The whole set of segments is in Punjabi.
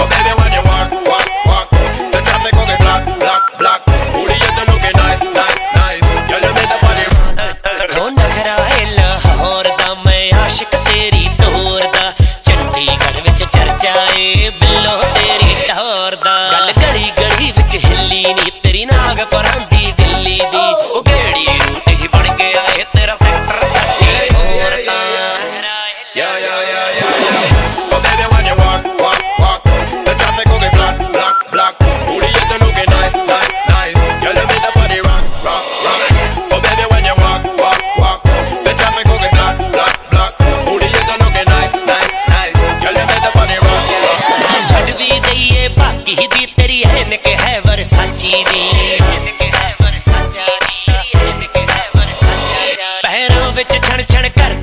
Oh baby when you walk, walk, walk The traffic go get block, block, block Booty you to looking nice, nice, nice Girl you make the body ਹੋ ਨਖਰਾ ਏ ਲਾਹੌਰ ਦਾ ਮੈਂ ਆਸ਼ਿਕ ਤੇਰੀ ਤੋਰ ਦਾ ਚੰਡੀਗੜ੍ਹ ਵਿੱਚ ਚਰਚਾ ਏ ਬਿੱਲੋ ਤੇਰੀ ਟੌਰ ਦਾ ਗੱਲ ਗਲੀ ਗਲੀ ਵਿੱਚ ਹਿੱਲੀ ਨੀ ਤੇਰੀ ਨਾਗ ਪਰਾਂਦੀ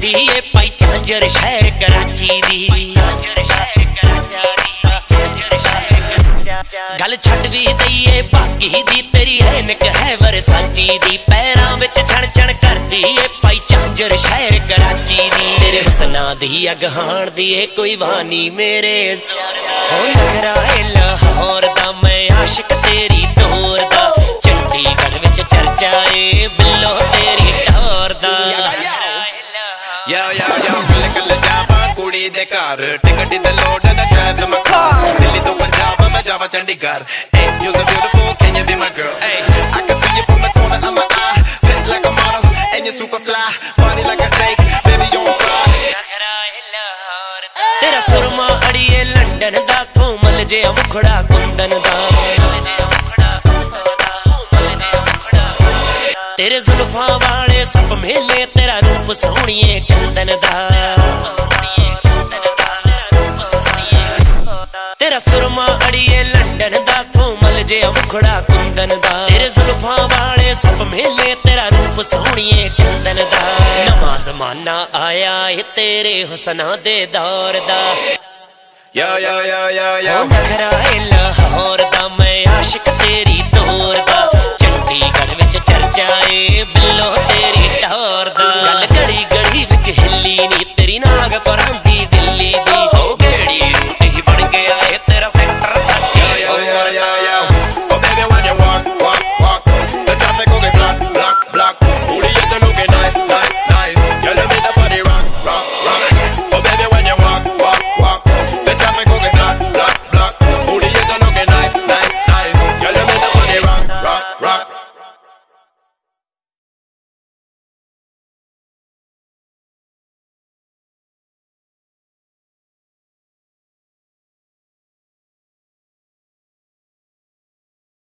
ਛਣ ਏ ਪਾਈ ਝਾਂਜਰ ਸ਼ਹਿਰ ਕਰਾਚੀ ਦੀ। ਗੱਲ ਛੱਡ ਵੀ ਦਈਏ, ਬਾਕੀ ਦੀ ਤੇਰੀ ਹੈ ਹੈ ਵਰਸਾਚੀ ਦੀ। ਪੈਰਾਂ ਵਿੱਚ ਛਣ ਛਣ ਕਰਦੀ ਏ ਪਾਈ ਝਾਂਜਰ ਸ਼ਹਿਰ ਕਰਾਚੀ ਦੀ। ਤੇਰੇ ਹਸਨਾ ਦੀ, ਅਗਹਾਣ ਦੀ ਏ ਕੋਈ ਵਾਨੀ ਮੇਰੇ ਜ਼ੋਰ ਦਾ। ਹੋ ਨਖਰਾ ਏ ਲਾਹੌਰ ਦਾ, ਮੈਂ ਆਸ਼ਿਕ ਤੇਰੀ ਤੋਰ ਦਾ। ਚੰਡੀਗੜ੍ਹ ਵਿੱਚ ਚਰਚਾ ਏ ਯਾ ਯਾ ਯਾ ਕੱਲ ਕੱਲ ਜਾਵਾ ਕੁੜੀ ਦੇ ਘਰ ਟਿਕਟ ਦੀ ਲੋਡ ਦਾ ਸ਼ਾਇਦ ਮਕਾ ਦਿੱਲੀ ਤੋਂ ਪੰਜਾਬ ਮੈਂ ਜਾਵਾ ਚੰਡੀਗੜ੍ਹ ਏ you so beautiful can you be my girl ay I can see you from the corner of my eye fit like a model and you super fly body like a snake baby you fly ਤੇਰਾ ਸੁਰਮਾ ਅੜੀਏ ਲੰਡਨ ਦਾ ਕੋਮਲ ਜਿਹਾ ਮੁਖੜਾ ਕੁੰਦਨ ਦਾ ਤੇਰੇ ਜ਼ੁਲਫਾਂ ਵਾਲੇ ਸੱਪ ਮੇਲੇ ਤੇਰਾ ਰੂਪ ਸੋਹਣੀਏ ਚੰਦਨ ਦਾ। ਤੇਰਾ ਸੁਰਮਾ ਅੜੀਏ ਲੰਡਨ ਦਾ ਕੋਮਲ ਜਿਹਾ ਮੁਖੜਾ ਕੁੰਦਨ ਦਾ। ਤੇਰੇ ਜ਼ੁਲਫਾਂ ਵਾਲੇ ਸੱਪ ਮੇਲੇ ਤੇਰਾ ਰੂਪ ਸੋਹਣੀਏ ਚੰਦਨ ਦਾ। ਨਵਾਂ ਜ਼ਮਾਨਾ ਆਇਆ ਏ ਤੇਰੇ ਹੁਸਨਾਂ ਦੇ ਦੌਰ ਦਾ। yeah, yeah, yeah, ਹੋ yeah ਨਖਰਾ ਲਾਹੌਰ ਦਾ ਮੈਂ تهليني